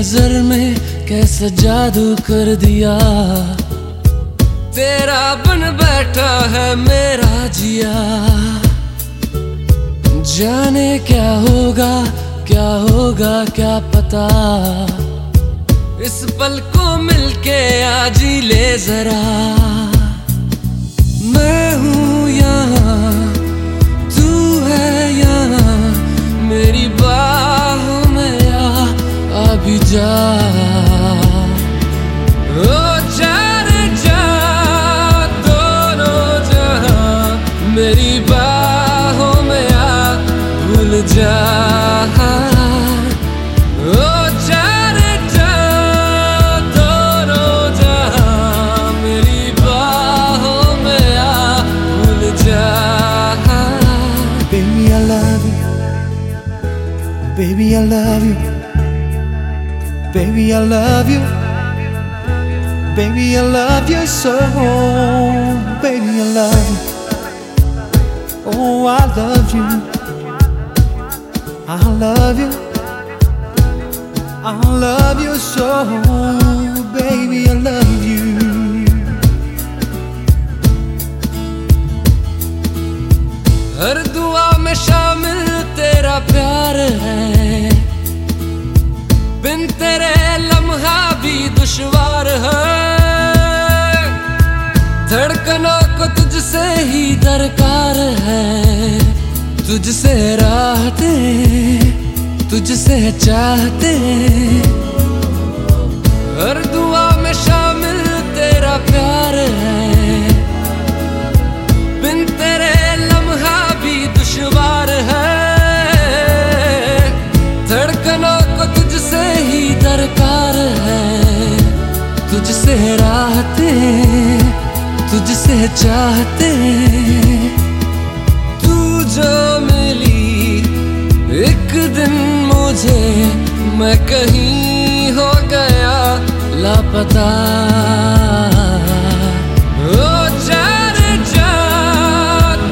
नज़र में कैसा जादू कर दिया? तेरा बन बैठा है मेरा जिया। जाने क्या होगा क्या होगा, क्या पता? इस पल को मिलके आज ले जरा। Baby I love you. Baby I love you. Baby I love you. Baby I love you so Baby I love you. Oh I love you. I love you. I love you so. Baby, I love you. हर दुआ में शामिल तेरा प्यार है बिन तेरे लम्हा भी दुश्वार है धड़कनों को तुझसे ही दरकार है तुझसे राहते, तुझसे चाहते। हर दुआ में शामिल तेरा प्यार है। बिन तेरे लम्हा भी दुश्वार है। धड़कनों को तुझसे ही दरकार है। तुझसे राहते, तुझसे चाहते। मुझे मैं कहीं हो गया लापता। ओ चारे जा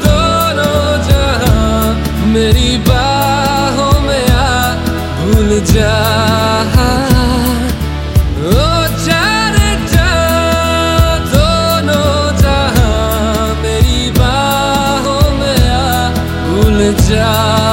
दोनों जहाँ मेरी बाहों में आ भूल जा। जा दोनों मेरी जा।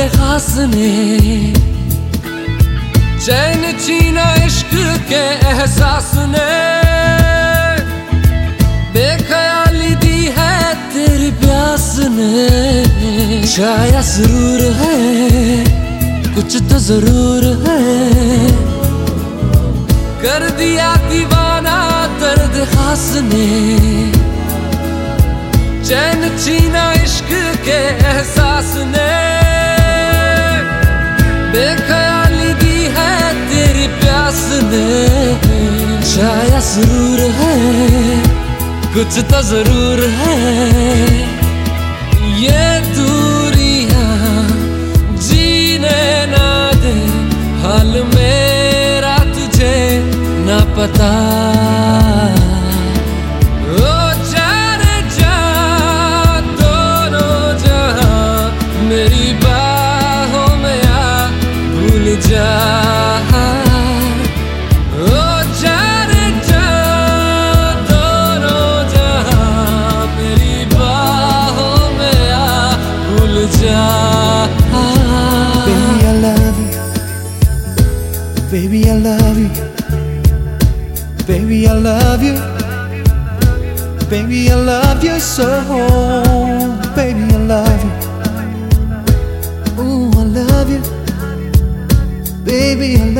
दर्द खास ने चैन छीना इश्क के एहसास ने बेख्याली दी है तेरी प्यास ने शाया ज़रूर है कुछ तो ज़रूर है कर दिया दीवाना दर्द खास ने चैन छीना इश्क के एहसास ने ज़रूर है, कुछ तो ज़रूर है। ये दूरिया जीने ना दे, हाल मेरा तुझे ना पता। Baby, I love you. Baby, I love you. Baby, I love you so. Baby, I love you. Ooh, I love you. Baby, I love you.